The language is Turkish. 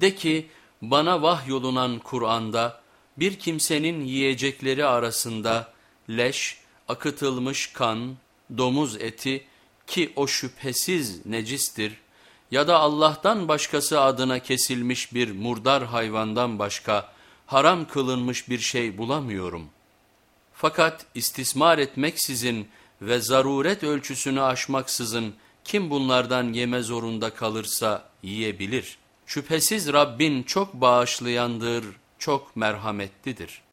De ki bana vahyolunan Kur'an'da bir kimsenin yiyecekleri arasında leş, akıtılmış kan, domuz eti ki o şüphesiz necistir ya da Allah'tan başkası adına kesilmiş bir murdar hayvandan başka haram kılınmış bir şey bulamıyorum. Fakat istismar etmeksizin ve zaruret ölçüsünü aşmaksızın kim bunlardan yeme zorunda kalırsa yiyebilir. Şüphesiz Rabbin çok bağışlayandır, çok merhametlidir.''